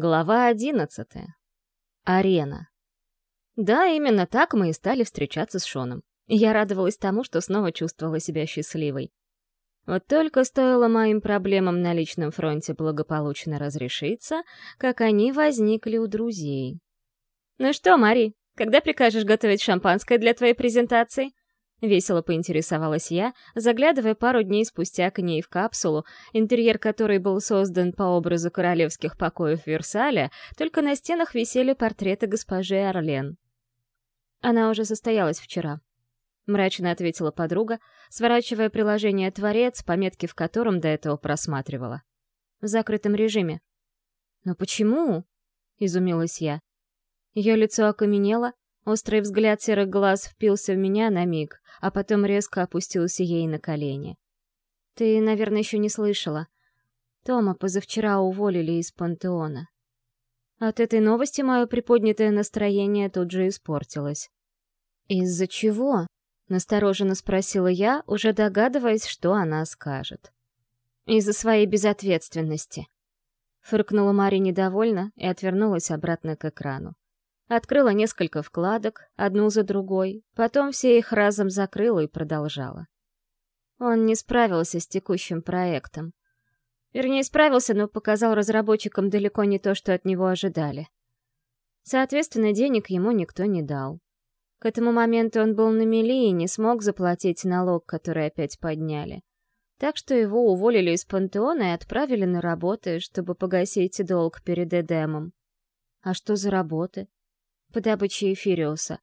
Глава одиннадцатая. Арена. Да, именно так мы и стали встречаться с Шоном. Я радовалась тому, что снова чувствовала себя счастливой. Вот только стоило моим проблемам на личном фронте благополучно разрешиться, как они возникли у друзей. «Ну что, Мари, когда прикажешь готовить шампанское для твоей презентации?» Весело поинтересовалась я, заглядывая пару дней спустя к ней в капсулу, интерьер которой был создан по образу королевских покоев Версаля, только на стенах висели портреты госпожи Орлен. Она уже состоялась вчера. Мрачно ответила подруга, сворачивая приложение «Творец», пометки в котором до этого просматривала. В закрытом режиме. «Но почему?» — изумилась я. Ее лицо окаменело, Острый взгляд серых глаз впился в меня на миг, а потом резко опустился ей на колени. «Ты, наверное, еще не слышала. Тома позавчера уволили из пантеона». От этой новости мое приподнятое настроение тут же испортилось. «Из-за чего?» — настороженно спросила я, уже догадываясь, что она скажет. «Из-за своей безответственности». Фыркнула Мари недовольно и отвернулась обратно к экрану. Открыла несколько вкладок, одну за другой, потом все их разом закрыла и продолжала. Он не справился с текущим проектом. Вернее, справился, но показал разработчикам далеко не то, что от него ожидали. Соответственно, денег ему никто не дал. К этому моменту он был на мели и не смог заплатить налог, который опять подняли. Так что его уволили из пантеона и отправили на работы, чтобы погасить долг перед Эдемом. А что за работы? По добыче эфириуса.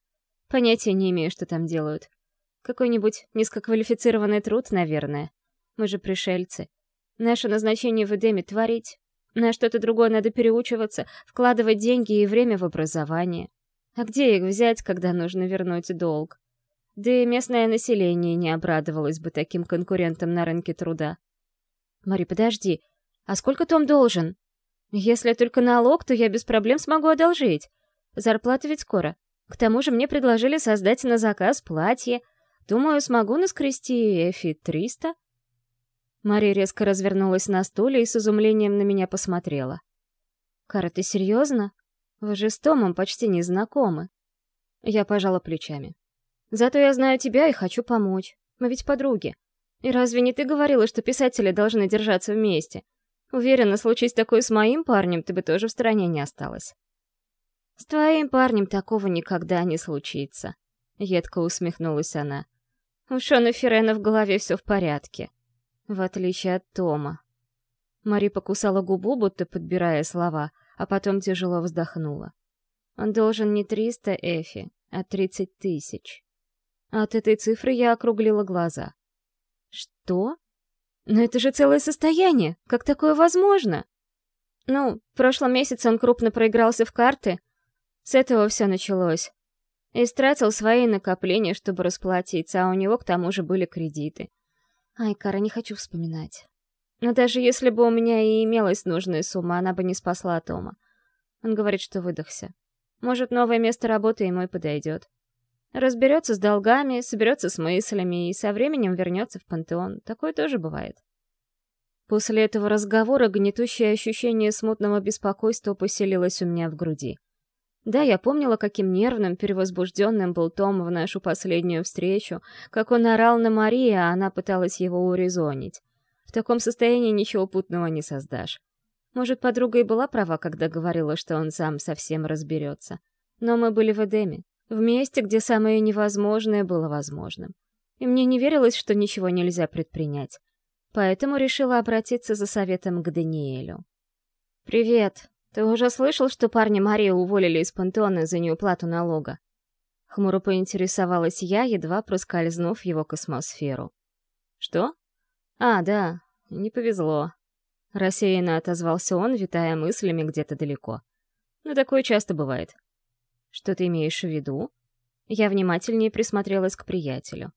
Понятия не имею, что там делают. Какой-нибудь низкоквалифицированный труд, наверное. Мы же пришельцы. Наше назначение в Эдеме — творить. На что-то другое надо переучиваться, вкладывать деньги и время в образование. А где их взять, когда нужно вернуть долг? Да и местное население не обрадовалось бы таким конкурентам на рынке труда. Мари, подожди, а сколько Том должен? Если только налог, то я без проблем смогу одолжить. Зарплата ведь скоро. К тому же мне предложили создать на заказ платье. Думаю, смогу наскрести Эфи 300. Мария резко развернулась на стуле и с изумлением на меня посмотрела. «Кара, ты серьезно? Вы же с Томом почти не знакомы». Я пожала плечами. «Зато я знаю тебя и хочу помочь. Мы ведь подруги. И разве не ты говорила, что писатели должны держаться вместе? Уверена, случись такое с моим парнем, ты бы тоже в стороне не осталась». «С твоим парнем такого никогда не случится», — едко усмехнулась она. «У Шона Ферена в голове все в порядке. В отличие от Тома». Мари покусала губу, будто подбирая слова, а потом тяжело вздохнула. «Он должен не триста эфи, а тридцать тысяч». От этой цифры я округлила глаза. «Что? Но это же целое состояние! Как такое возможно?» «Ну, в прошлом месяце он крупно проигрался в карты, с этого все началось. Истратил свои накопления, чтобы расплатиться, а у него к тому же были кредиты. Ай, Кара, не хочу вспоминать. Но даже если бы у меня и имелась нужная сумма, она бы не спасла Тома. Он говорит, что выдохся. Может, новое место работы ему и подойдет. Разберется с долгами, соберется с мыслями и со временем вернется в пантеон. Такое тоже бывает. После этого разговора гнетущее ощущение смутного беспокойства поселилось у меня в груди. Да, я помнила, каким нервным, перевозбужденным был Том в нашу последнюю встречу, как он орал на Марии, а она пыталась его урезонить. В таком состоянии ничего путного не создашь. Может, подруга и была права, когда говорила, что он сам совсем разберется. Но мы были в Эдеме, в месте, где самое невозможное было возможным. И мне не верилось, что ничего нельзя предпринять. Поэтому решила обратиться за советом к Даниэлю. «Привет», «Ты уже слышал, что парня Марию уволили из пантеона за неуплату налога?» Хмуро поинтересовалась я, едва проскользнув его космосферу. «Что? А, да, не повезло». Рассеянно отозвался он, витая мыслями где-то далеко. «Но такое часто бывает». «Что ты имеешь в виду?» Я внимательнее присмотрелась к приятелю.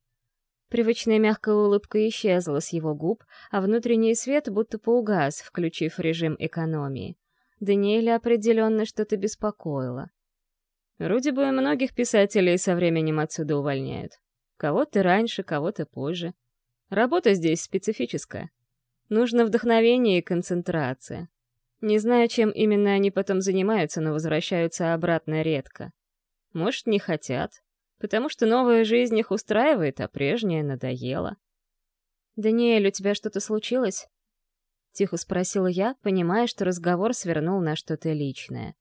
Привычная мягкая улыбка исчезла с его губ, а внутренний свет будто поугас, включив режим экономии. Даниэля определенно что-то беспокоило. Вроде бы многих писателей со временем отсюда увольняют. Кого-то раньше, кого-то позже. Работа здесь специфическая. Нужно вдохновение и концентрация. Не знаю, чем именно они потом занимаются, но возвращаются обратно редко. Может, не хотят, потому что новая жизнь их устраивает, а прежняя надоела. «Даниэль, у тебя что-то случилось?» — тихо спросила я, понимая, что разговор свернул на что-то личное.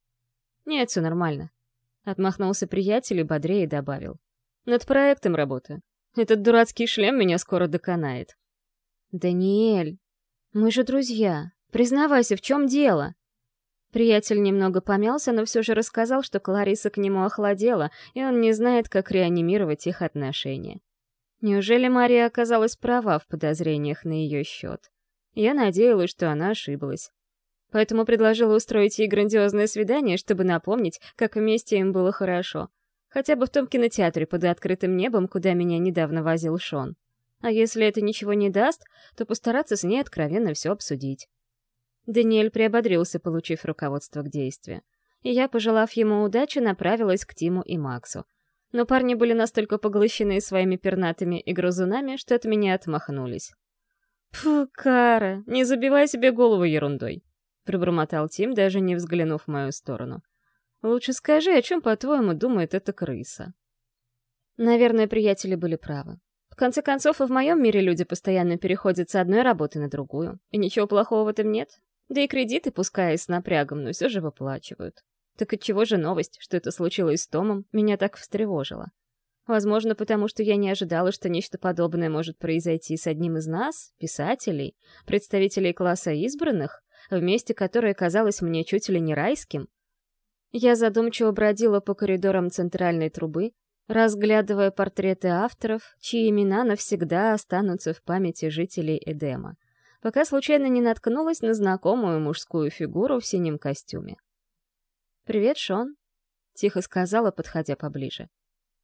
«Нет, все нормально», — отмахнулся приятель и бодрее добавил. «Над проектом работаю. Этот дурацкий шлем меня скоро доконает». «Даниэль, мы же друзья. Признавайся, в чем дело?» Приятель немного помялся, но все же рассказал, что Клариса к нему охладела, и он не знает, как реанимировать их отношения. Неужели Мария оказалась права в подозрениях на ее счет? Я надеялась, что она ошиблась. Поэтому предложила устроить ей грандиозное свидание, чтобы напомнить, как вместе им было хорошо. Хотя бы в том кинотеатре под открытым небом, куда меня недавно возил Шон. А если это ничего не даст, то постараться с ней откровенно все обсудить. Даниэль приободрился, получив руководство к действию. И я, пожелав ему удачи, направилась к Тиму и Максу. Но парни были настолько поглощены своими пернатыми и грызунами, что от меня отмахнулись. «Фу, Кара, не забивай себе голову ерундой», — пробормотал Тим, даже не взглянув в мою сторону. «Лучше скажи, о чем, по-твоему, думает эта крыса?» Наверное, приятели были правы. В конце концов, и в моем мире люди постоянно переходят с одной работы на другую, и ничего плохого в этом нет. Да и кредиты, пускай и с напрягом, но все же выплачивают. Так отчего же новость, что это случилось с Томом, меня так встревожила? Возможно, потому что я не ожидала, что нечто подобное может произойти с одним из нас, писателей, представителей класса избранных, вместе которое казалось мне чуть ли не райским. Я задумчиво бродила по коридорам центральной трубы, разглядывая портреты авторов, чьи имена навсегда останутся в памяти жителей Эдема пока случайно не наткнулась на знакомую мужскую фигуру в синем костюме. «Привет, Шон», — тихо сказала, подходя поближе.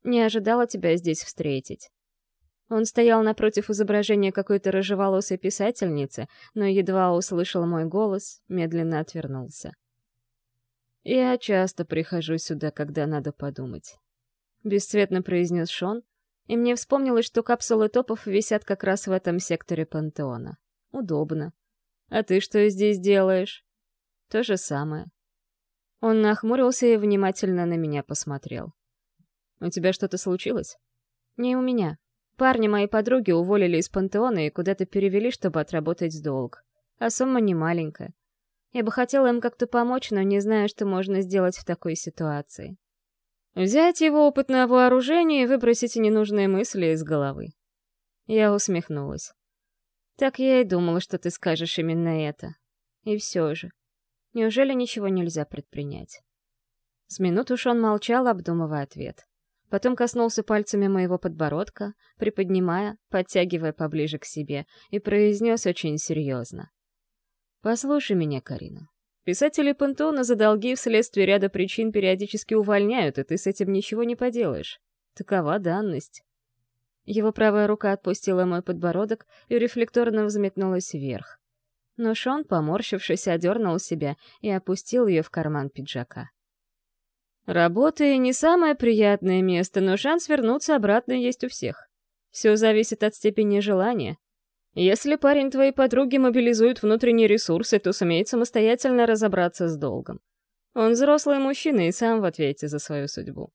«Не ожидала тебя здесь встретить». Он стоял напротив изображения какой-то рыжеволосой писательницы, но едва услышал мой голос, медленно отвернулся. «Я часто прихожу сюда, когда надо подумать», — бесцветно произнес Шон, и мне вспомнилось, что капсулы топов висят как раз в этом секторе пантеона. Удобно. А ты что здесь делаешь? То же самое. Он нахмурился и внимательно на меня посмотрел. У тебя что-то случилось? Не у меня. Парни моей подруги уволили из пантеона и куда-то перевели, чтобы отработать долг. А сумма не маленькая. Я бы хотела им как-то помочь, но не знаю, что можно сделать в такой ситуации. Взять его опыт на вооружение и выбросить ненужные мысли из головы. Я усмехнулась. Так я и думала, что ты скажешь именно это. И все же. Неужели ничего нельзя предпринять? С минуту уж он молчал, обдумывая ответ. Потом коснулся пальцами моего подбородка, приподнимая, подтягивая поближе к себе, и произнес очень серьезно. «Послушай меня, Карина. Писатели Пантона за долги вследствие ряда причин периодически увольняют, и ты с этим ничего не поделаешь. Такова данность. Его правая рука отпустила мой подбородок и рефлекторно взметнулась вверх. Но Шон, поморщившись, одернул себя и опустил ее в карман пиджака. Работа — не самое приятное место, но шанс вернуться обратно есть у всех. Все зависит от степени желания. Если парень твоей подруги мобилизует внутренние ресурсы, то сумеет самостоятельно разобраться с долгом. Он взрослый мужчина и сам в ответе за свою судьбу.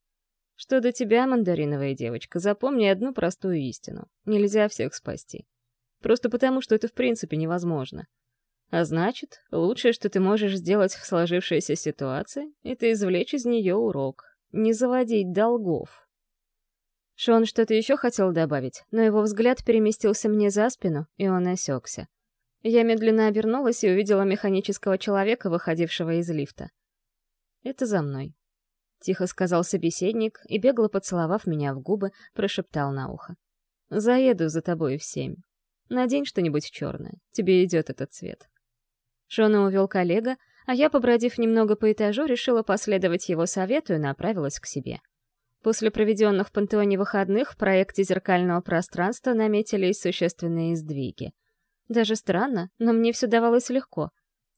Что до тебя, мандариновая девочка, запомни одну простую истину. Нельзя всех спасти. Просто потому, что это в принципе невозможно. А значит, лучшее, что ты можешь сделать в сложившейся ситуации, это извлечь из нее урок. Не заводить долгов. Шон что-то еще хотел добавить, но его взгляд переместился мне за спину, и он осекся. Я медленно обернулась и увидела механического человека, выходившего из лифта. Это за мной. — тихо сказал собеседник и, бегло поцеловав меня в губы, прошептал на ухо. «Заеду за тобой в семь. Надень что-нибудь черное. Тебе идет этот цвет». Шона увел коллега, а я, побродив немного по этажу, решила последовать его совету и направилась к себе. После проведенных в пантеоне выходных в проекте зеркального пространства наметились существенные сдвиги. Даже странно, но мне все давалось легко.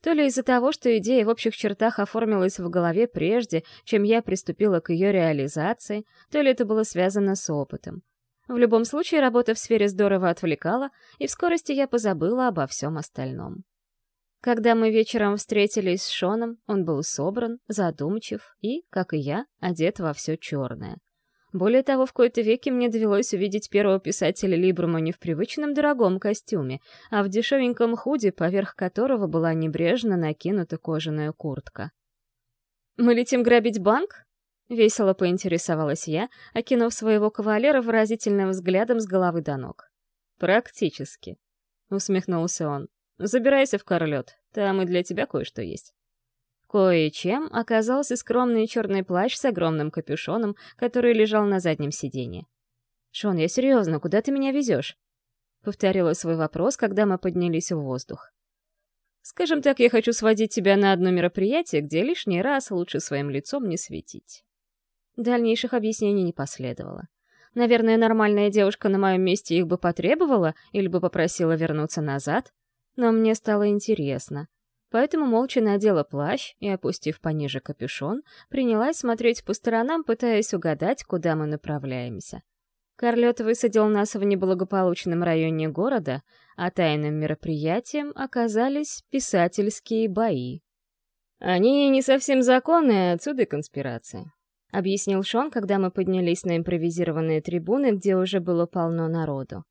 То ли из-за того, что идея в общих чертах оформилась в голове прежде, чем я приступила к ее реализации, то ли это было связано с опытом. В любом случае, работа в сфере здорово отвлекала, и в скорости я позабыла обо всем остальном. Когда мы вечером встретились с Шоном, он был собран, задумчив и, как и я, одет во все черное. Более того, в кои-то веке мне довелось увидеть первого писателя Либрума не в привычном дорогом костюме, а в дешевеньком худи, поверх которого была небрежно накинута кожаная куртка. «Мы летим грабить банк?» — весело поинтересовалась я, окинув своего кавалера выразительным взглядом с головы до ног. «Практически», — усмехнулся он. Забирайся в Корлет, там и для тебя кое-что есть. Кое-чем оказался скромный черный плащ с огромным капюшоном, который лежал на заднем сиденье. «Шон, я серьезно, куда ты меня везешь?» Повторила свой вопрос, когда мы поднялись в воздух. «Скажем так, я хочу сводить тебя на одно мероприятие, где лишний раз лучше своим лицом не светить». Дальнейших объяснений не последовало. Наверное, нормальная девушка на моем месте их бы потребовала или бы попросила вернуться назад, но мне стало интересно. Поэтому молча надела плащ и, опустив пониже капюшон, принялась смотреть по сторонам, пытаясь угадать, куда мы направляемся. Карлет высадил нас в неблагополучном районе города, а тайным мероприятием оказались писательские бои. «Они не совсем законные, отсюда и конспирация», — объяснил Шон, когда мы поднялись на импровизированные трибуны, где уже было полно народу.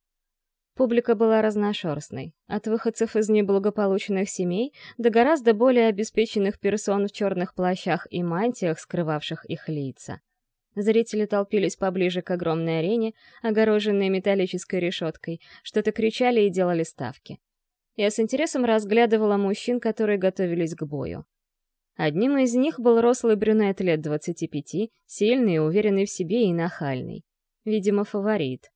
Публика была разношерстной, от выходцев из неблагополучных семей до гораздо более обеспеченных персон в черных плащах и мантиях, скрывавших их лица. Зрители толпились поближе к огромной арене, огороженной металлической решеткой, что-то кричали и делали ставки. Я с интересом разглядывала мужчин, которые готовились к бою. Одним из них был рослый брюнет лет 25, сильный, уверенный в себе и нахальный. Видимо, фаворит.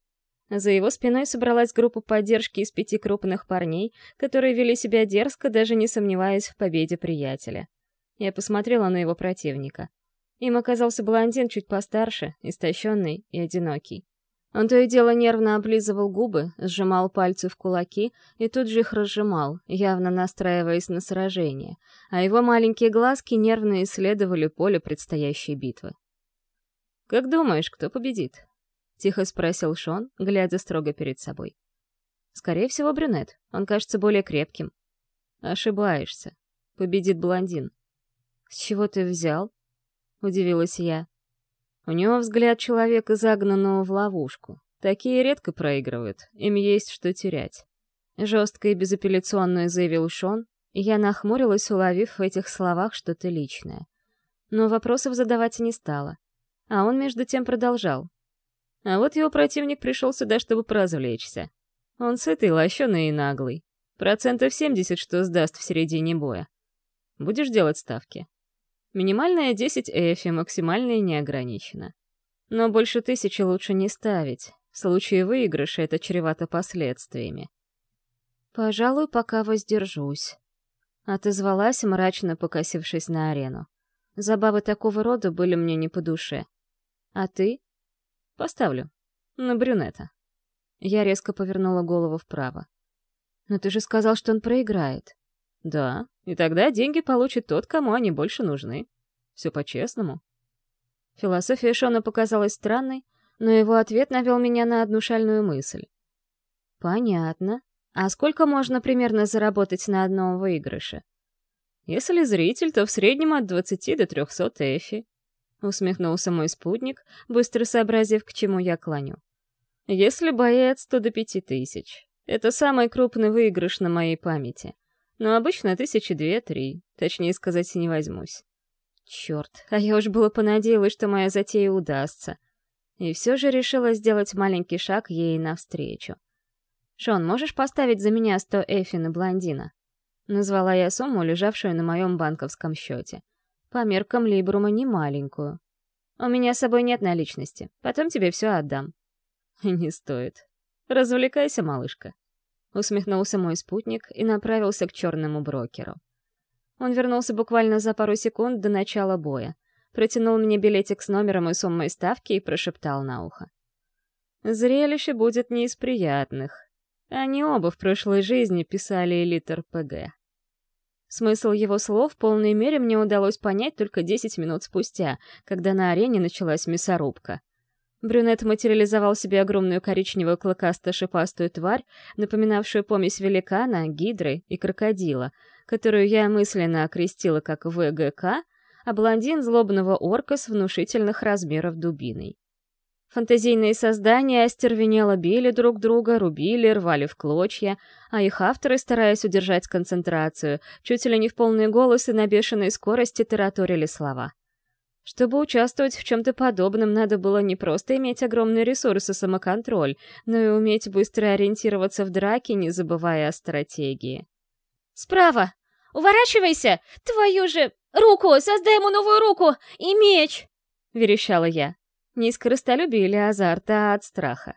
За его спиной собралась группа поддержки из пяти крупных парней, которые вели себя дерзко, даже не сомневаясь в победе приятеля. Я посмотрела на его противника. Им оказался блондин чуть постарше, истощенный и одинокий. Он то и дело нервно облизывал губы, сжимал пальцы в кулаки и тут же их разжимал, явно настраиваясь на сражение, а его маленькие глазки нервно исследовали поле предстоящей битвы. «Как думаешь, кто победит?» — тихо спросил Шон, глядя строго перед собой. «Скорее всего, брюнет. Он кажется более крепким». «Ошибаешься. Победит блондин». «С чего ты взял?» — удивилась я. «У него взгляд человека, загнанного в ловушку. Такие редко проигрывают, им есть что терять». Жестко и безапелляционно заявил Шон, и я нахмурилась, уловив в этих словах что-то личное. Но вопросов задавать не стала. А он между тем продолжал. А вот его противник пришел сюда, чтобы поразвлечься. Он сытый, лощеный и наглый. Процентов 70, что сдаст в середине боя. Будешь делать ставки? Минимальная 10 эфи, максимальная не ограничена. Но больше тысячи лучше не ставить. В случае выигрыша это чревато последствиями. «Пожалуй, пока воздержусь», — отозвалась, мрачно покосившись на арену. Забавы такого рода были мне не по душе. «А ты?» Поставлю. На брюнета. Я резко повернула голову вправо. «Но ты же сказал, что он проиграет». «Да, и тогда деньги получит тот, кому они больше нужны. Все по-честному». Философия Шона показалась странной, но его ответ навел меня на одну шальную мысль. «Понятно. А сколько можно примерно заработать на одном выигрыше?» «Если зритель, то в среднем от 20 до 300 эфи усмехнулся мой спутник, быстро сообразив, к чему я клоню. Если боец, то до пяти тысяч. Это самый крупный выигрыш на моей памяти. Но обычно тысячи две-три, точнее сказать, не возьмусь. Черт, а я уж было понадеялась, что моя затея удастся. И все же решила сделать маленький шаг ей навстречу. «Шон, можешь поставить за меня сто эфи на блондина?» Назвала я сумму, лежавшую на моем банковском счете. По меркам Либрума не маленькую. У меня с собой нет наличности, потом тебе все отдам. Не стоит. Развлекайся, малышка. Усмехнулся мой спутник и направился к черному брокеру. Он вернулся буквально за пару секунд до начала боя, протянул мне билетик с номером и суммой ставки и прошептал на ухо. Зрелище будет не из приятных. Они оба в прошлой жизни писали литр ПГ. Смысл его слов в полной мере мне удалось понять только 10 минут спустя, когда на арене началась мясорубка. Брюнет материализовал себе огромную коричневую клыкасто-шипастую тварь, напоминавшую помесь великана, гидры и крокодила, которую я мысленно окрестила как ВГК, а блондин злобного орка с внушительных размеров дубиной. Фантазийные создания остервенело били друг друга, рубили, рвали в клочья, а их авторы, стараясь удержать концентрацию, чуть ли не в полный голос и на бешеной скорости тараторили слова. Чтобы участвовать в чем-то подобном, надо было не просто иметь огромные ресурсы и самоконтроль, но и уметь быстро ориентироваться в драке, не забывая о стратегии. «Справа! Уворачивайся! Твою же... Руку! Создай ему новую руку! И меч!» — верещала я. Не из корыстолюбия или азарта, а от страха.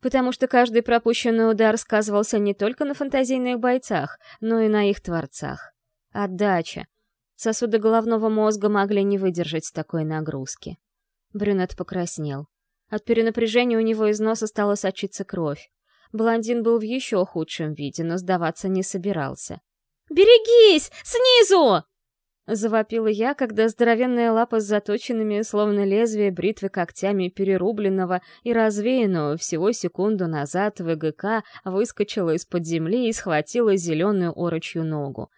Потому что каждый пропущенный удар сказывался не только на фантазийных бойцах, но и на их творцах. Отдача. Сосуды головного мозга могли не выдержать такой нагрузки. Брюнет покраснел. От перенапряжения у него из носа стала сочиться кровь. Блондин был в еще худшем виде, но сдаваться не собирался. «Берегись! Снизу!» Завопила я, когда здоровенная лапа с заточенными, словно лезвие бритвы когтями перерубленного и развеянного всего секунду назад ВГК выскочила из-под земли и схватила зеленую орочью ногу.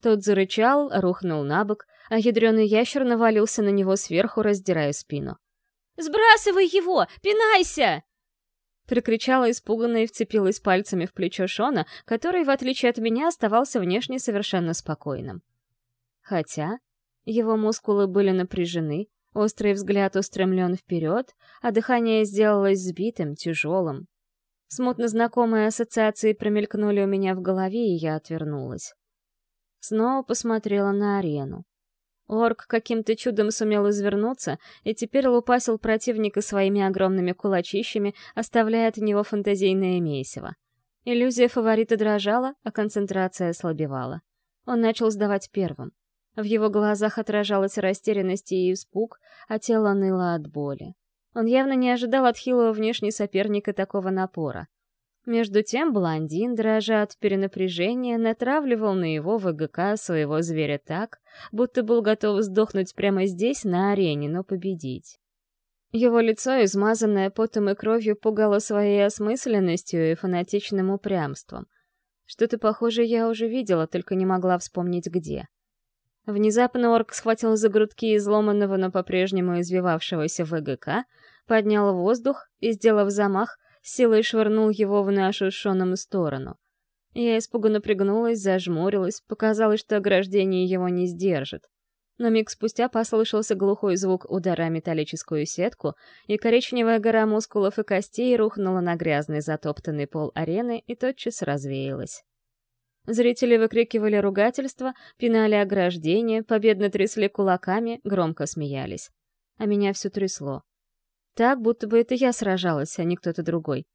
Тот зарычал, рухнул на бок, а ядреный ящер навалился на него сверху, раздирая спину. «Сбрасывай его! Пинайся!» Прикричала испуганно и вцепилась пальцами в плечо Шона, который, в отличие от меня, оставался внешне совершенно спокойным. Хотя его мускулы были напряжены, острый взгляд устремлен вперед, а дыхание сделалось сбитым, тяжелым. Смутно знакомые ассоциации промелькнули у меня в голове, и я отвернулась. Снова посмотрела на арену. Орк каким-то чудом сумел извернуться и теперь лупасил противника своими огромными кулачищами, оставляя от него фантазийное месиво. Иллюзия фаворита дрожала, а концентрация ослабевала. Он начал сдавать первым. В его глазах отражалась растерянность и испуг, а тело ныло от боли. Он явно не ожидал от хилого внешне соперника такого напора. Между тем блондин, дрожа от перенапряжения, натравливал на его ВГК своего зверя так, будто был готов сдохнуть прямо здесь, на арене, но победить. Его лицо, измазанное потом и кровью, пугало своей осмысленностью и фанатичным упрямством. Что-то похожее я уже видела, только не могла вспомнить где. Внезапно орк схватил за грудки изломанного, но по-прежнему извивавшегося ВГК, поднял воздух и, сделав замах, силой швырнул его в нашу шоном сторону. Я испуганно пригнулась, зажмурилась, показалось, что ограждение его не сдержит. Но миг спустя послышался глухой звук удара металлическую сетку, и коричневая гора мускулов и костей рухнула на грязный затоптанный пол арены и тотчас развеялась. Зрители выкрикивали ругательства, пинали ограждение, победно трясли кулаками, громко смеялись. А меня все трясло. Так, будто бы это я сражалась, а не кто-то другой.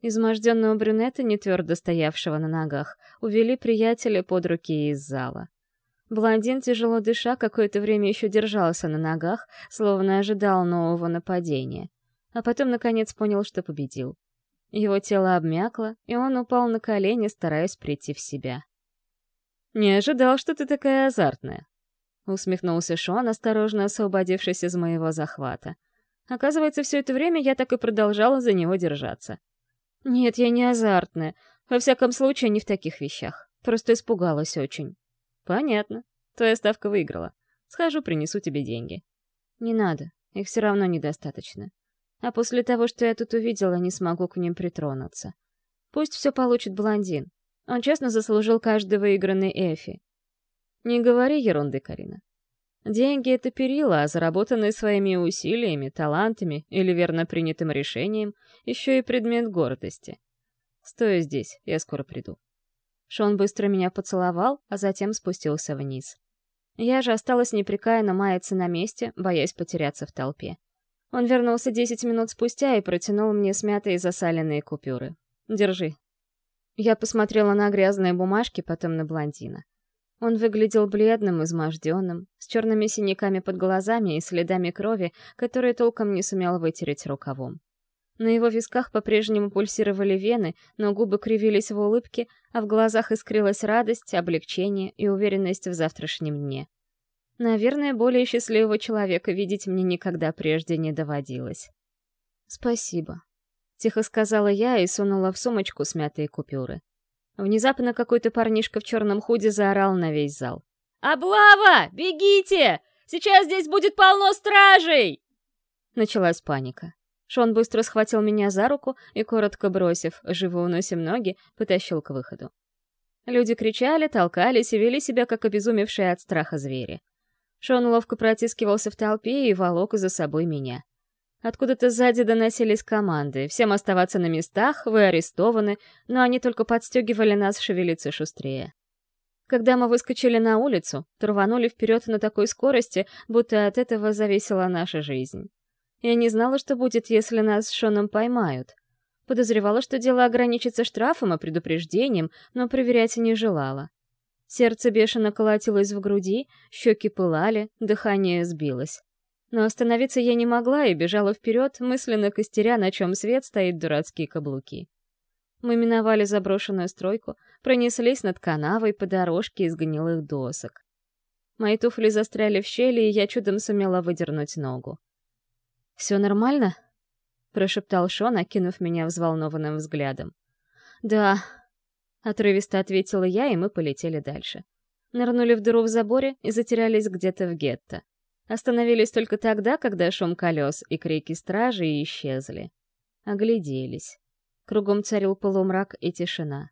Изможденного брюнета, не твердо стоявшего на ногах, увели приятели под руки из зала. Блондин, тяжело дыша, какое-то время еще держался на ногах, словно ожидал нового нападения. А потом, наконец, понял, что победил. Его тело обмякло, и он упал на колени, стараясь прийти в себя. «Не ожидал, что ты такая азартная», — усмехнулся Шон, осторожно освободившись из моего захвата. Оказывается, все это время я так и продолжала за него держаться. «Нет, я не азартная. Во всяком случае, не в таких вещах. Просто испугалась очень». «Понятно. Твоя ставка выиграла. Схожу, принесу тебе деньги». «Не надо. Их все равно недостаточно. А после того, что я тут увидела, не смогу к ним притронуться. Пусть все получит блондин. Он честно заслужил каждый выигранный Эфи. Не говори ерунды, Карина. Деньги — это перила, а заработанные своими усилиями, талантами или верно принятым решением, еще и предмет гордости. Стой здесь, я скоро приду. Шон быстро меня поцеловал, а затем спустился вниз. Я же осталась непрекаянно маяться на месте, боясь потеряться в толпе. Он вернулся десять минут спустя и протянул мне смятые засаленные купюры. «Держи». Я посмотрела на грязные бумажки, потом на блондина. Он выглядел бледным, изможденным, с черными синяками под глазами и следами крови, которые толком не сумел вытереть рукавом. На его висках по-прежнему пульсировали вены, но губы кривились в улыбке, а в глазах искрилась радость, облегчение и уверенность в завтрашнем дне. Наверное, более счастливого человека видеть мне никогда прежде не доводилось. «Спасибо», — тихо сказала я и сунула в сумочку смятые купюры. Внезапно какой-то парнишка в черном худе заорал на весь зал. «Облава! Бегите! Сейчас здесь будет полно стражей!» Началась паника. Шон быстро схватил меня за руку и, коротко бросив «живо уносим ноги», потащил к выходу. Люди кричали, толкались и вели себя, как обезумевшие от страха звери. Шон ловко протискивался в толпе и волок за собой меня. Откуда-то сзади доносились команды. Всем оставаться на местах, вы арестованы, но они только подстегивали нас шевелиться шустрее. Когда мы выскочили на улицу, то рванули вперед на такой скорости, будто от этого зависела наша жизнь. Я не знала, что будет, если нас с Шоном поймают. Подозревала, что дело ограничится штрафом и предупреждением, но проверять не желала. Сердце бешено колотилось в груди, щеки пылали, дыхание сбилось. Но остановиться я не могла и бежала вперед, мысленно костеря, на чем свет стоит дурацкие каблуки. Мы миновали заброшенную стройку, пронеслись над канавой по дорожке из гнилых досок. Мои туфли застряли в щели, и я чудом сумела выдернуть ногу. «Все нормально?» — прошептал Шон, окинув меня взволнованным взглядом. «Да», — отрывисто ответила я, и мы полетели дальше. Нырнули в дыру в заборе и затерялись где-то в гетто. Остановились только тогда, когда шум колес и крики стражи исчезли. Огляделись. Кругом царил полумрак и тишина.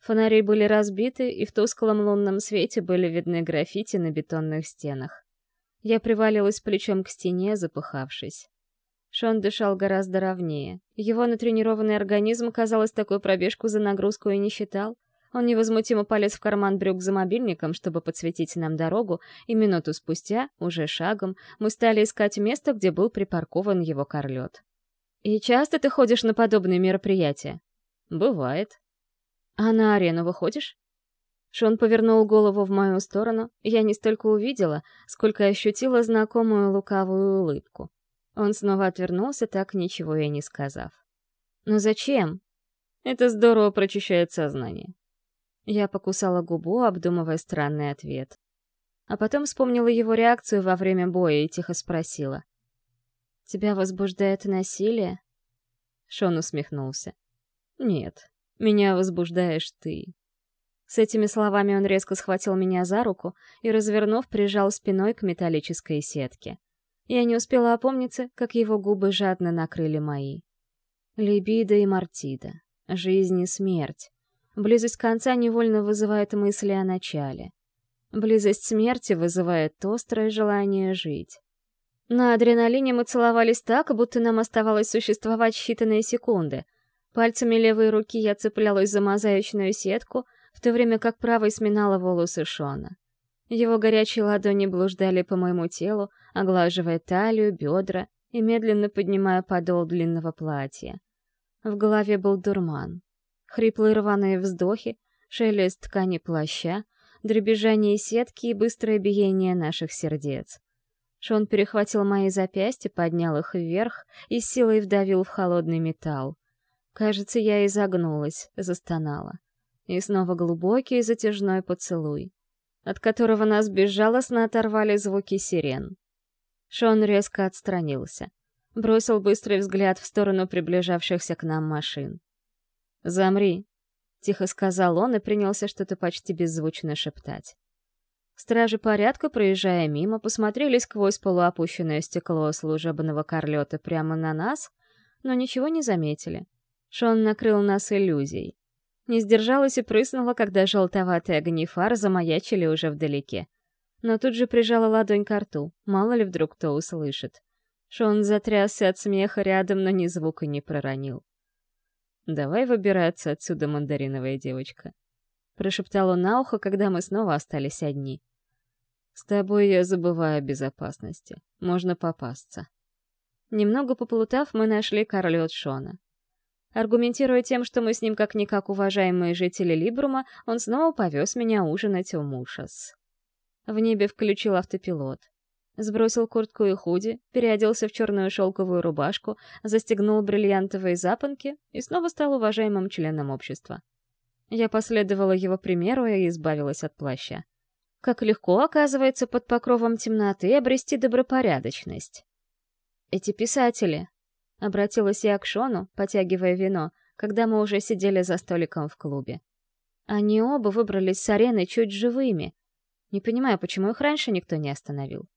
Фонари были разбиты, и в тусклом лунном свете были видны граффити на бетонных стенах. Я привалилась плечом к стене, запыхавшись. Шон дышал гораздо ровнее. Его натренированный организм, казалось, такую пробежку за нагрузку и не считал. Он невозмутимо полез в карман брюк за мобильником, чтобы подсветить нам дорогу, и минуту спустя, уже шагом, мы стали искать место, где был припаркован его корлет. «И часто ты ходишь на подобные мероприятия?» «Бывает». «А на арену выходишь?» Шон повернул голову в мою сторону, я не столько увидела, сколько ощутила знакомую лукавую улыбку. Он снова отвернулся, так ничего и не сказав. «Но зачем?» «Это здорово прочищает сознание. Я покусала губу, обдумывая странный ответ. А потом вспомнила его реакцию во время боя и тихо спросила. «Тебя возбуждает насилие?» Шон усмехнулся. «Нет, меня возбуждаешь ты». С этими словами он резко схватил меня за руку и, развернув, прижал спиной к металлической сетке. Я не успела опомниться, как его губы жадно накрыли мои. Либидо и Мартида. Жизнь и смерть. Близость конца невольно вызывает мысли о начале. Близость смерти вызывает острое желание жить. На адреналине мы целовались так, будто нам оставалось существовать считанные секунды. Пальцами левой руки я цеплялась за мозаичную сетку, в то время как правой сминала волосы Шона. Его горячие ладони блуждали по моему телу, оглаживая талию, бедра и медленно поднимая подол длинного платья. В голове был дурман. Хриплые рваные вздохи, шелест ткани плаща, дребезжание сетки и быстрое биение наших сердец. Шон перехватил мои запястья, поднял их вверх и силой вдавил в холодный металл. Кажется, я изогнулась, застонала. И снова глубокий затяжной поцелуй, от которого нас безжалостно оторвали звуки сирен. Шон резко отстранился. Бросил быстрый взгляд в сторону приближавшихся к нам машин. «Замри», — тихо сказал он и принялся что-то почти беззвучно шептать. Стражи порядка, проезжая мимо, посмотрели сквозь полуопущенное стекло служебного корлета прямо на нас, но ничего не заметили. Шон накрыл нас иллюзией. Не сдержалась и прыснула, когда желтоватые огни фар замаячили уже вдалеке. Но тут же прижала ладонь к рту, мало ли вдруг кто услышит. Шон затрясся от смеха рядом, но ни звука не проронил. «Давай выбираться отсюда, мандариновая девочка», — прошептал он на ухо, когда мы снова остались одни. «С тобой я забываю о безопасности. Можно попасться». Немного поплутав, мы нашли королет Шона. Аргументируя тем, что мы с ним как-никак уважаемые жители Либрума, он снова повез меня ужинать в Мушас. В небе включил автопилот. Сбросил куртку и худи, переоделся в черную шелковую рубашку, застегнул бриллиантовые запонки и снова стал уважаемым членом общества. Я последовала его примеру и избавилась от плаща. Как легко, оказывается, под покровом темноты обрести добропорядочность. «Эти писатели», — обратилась я к Шону, потягивая вино, когда мы уже сидели за столиком в клубе. Они оба выбрались с арены чуть живыми. Не понимаю, почему их раньше никто не остановил.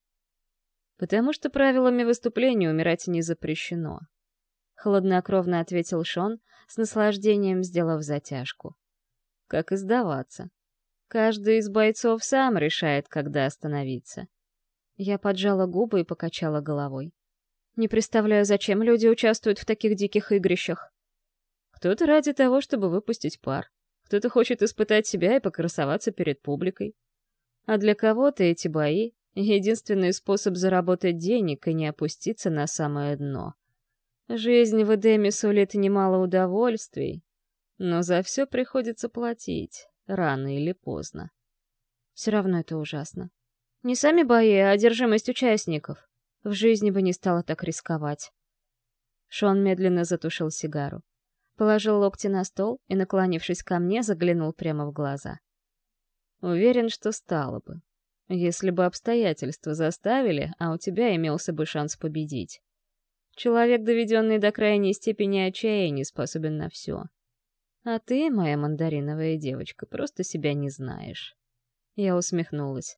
«Потому что правилами выступления умирать не запрещено», — хладнокровно ответил Шон, с наслаждением сделав затяжку. «Как и сдаваться. Каждый из бойцов сам решает, когда остановиться». Я поджала губы и покачала головой. Не представляю, зачем люди участвуют в таких диких игрищах. Кто-то ради того, чтобы выпустить пар. Кто-то хочет испытать себя и покрасоваться перед публикой. А для кого-то эти бои — единственный способ заработать денег и не опуститься на самое дно. Жизнь в Эдеме сулит немало удовольствий, но за все приходится платить, рано или поздно. Все равно это ужасно. Не сами бои, а одержимость участников. В жизни бы не стала так рисковать. Шон медленно затушил сигару. Положил локти на стол и, наклонившись ко мне, заглянул прямо в глаза. Уверен, что стало бы. Если бы обстоятельства заставили, а у тебя имелся бы шанс победить. Человек, доведенный до крайней степени отчаяния, способен на все. А ты, моя мандариновая девочка, просто себя не знаешь. Я усмехнулась.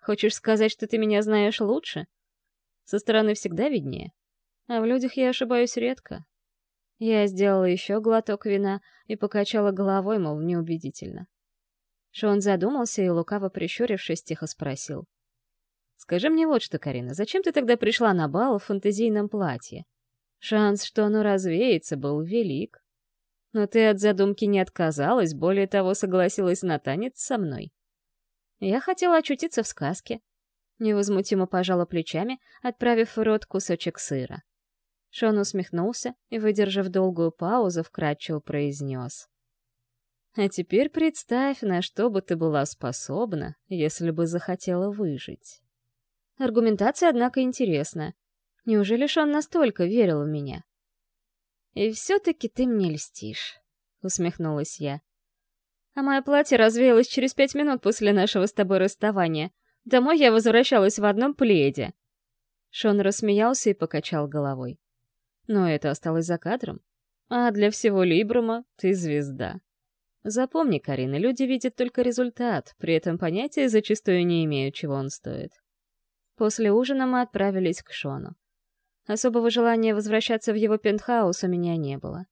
Хочешь сказать, что ты меня знаешь лучше? Со стороны всегда виднее. А в людях я ошибаюсь редко. Я сделала еще глоток вина и покачала головой, мол, неубедительно. Шон задумался и, лукаво прищурившись, тихо спросил. «Скажи мне вот что, Карина, зачем ты тогда пришла на бал в фантазийном платье? Шанс, что оно развеется, был велик. Но ты от задумки не отказалась, более того, согласилась на танец со мной. Я хотела очутиться в сказке, Невозмутимо пожала плечами, отправив в рот кусочек сыра. Шон усмехнулся и, выдержав долгую паузу, вкратчиво произнес. «А теперь представь, на что бы ты была способна, если бы захотела выжить». Аргументация, однако, интересная. Неужели Шон настолько верил в меня? «И все-таки ты мне льстишь», — усмехнулась я. «А мое платье развеялось через пять минут после нашего с тобой расставания. Домой я возвращалась в одном пледе. Шон рассмеялся и покачал головой. Но это осталось за кадром. А для всего Либрума ты звезда. Запомни, Карина, люди видят только результат, при этом понятия зачастую не имеют, чего он стоит. После ужина мы отправились к Шону. Особого желания возвращаться в его пентхаус у меня не было.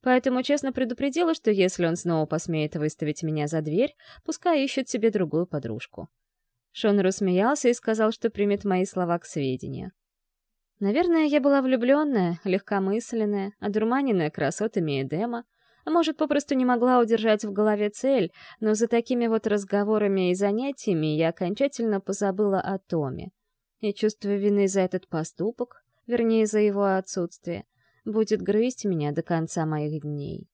Поэтому честно предупредила, что если он снова посмеет выставить меня за дверь, пускай ищет себе другую подружку. Шон рассмеялся и сказал, что примет мои слова к сведению. Наверное, я была влюбленная, легкомысленная, одурманенная красотами Эдема, а может, попросту не могла удержать в голове цель, но за такими вот разговорами и занятиями я окончательно позабыла о Томе. И чувство вины за этот поступок, вернее, за его отсутствие, будет грызть меня до конца моих дней.